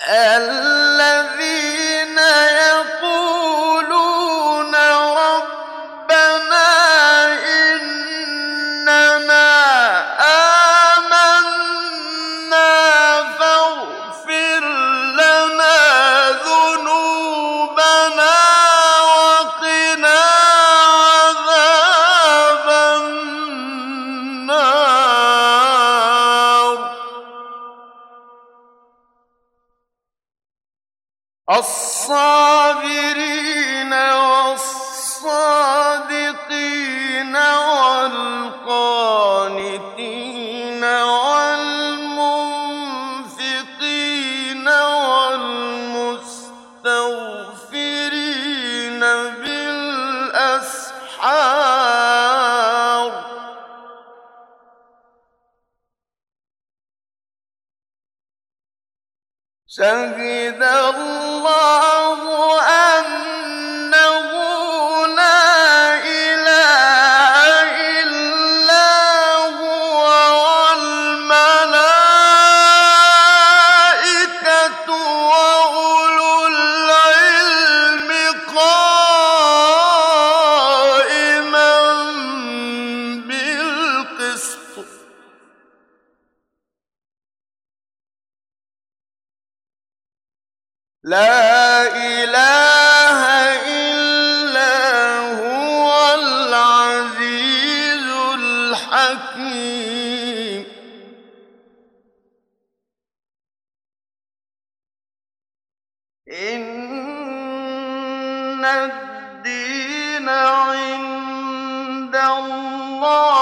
ألا الصابرين والصادقين والقانتين والمنفقين والمستغفرين بالأسحار شهد الله لا إله إلا هو العزيز الحكيم. إن الدين عند الله.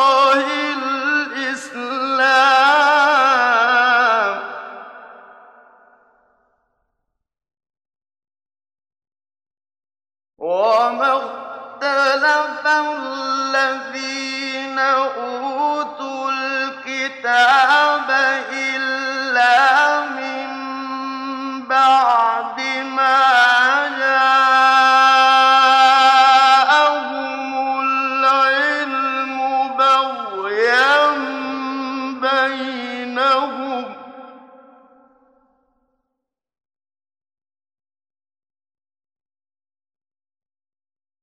وما اختلف الذين أوتوا الكتاب إلا من بعد ما جاءهم العلم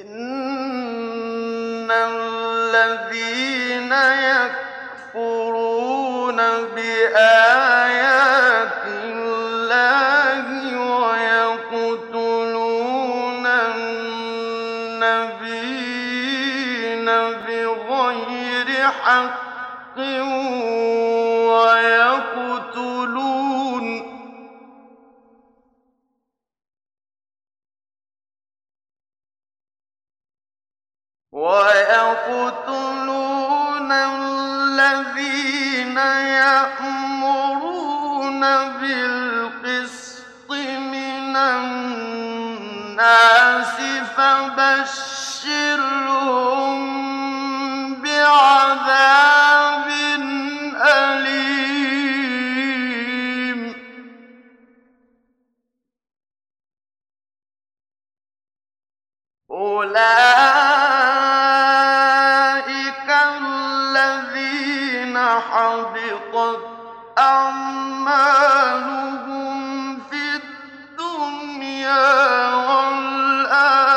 إن الذين يكفرون بآيات الله ويقتلون النبيين بغير حق يقولون الذين يأمرون بالقسط من الناس فبشرهم بعذاب أليم. أولئك حبطت أعمالهم في الدنيا والآخرة.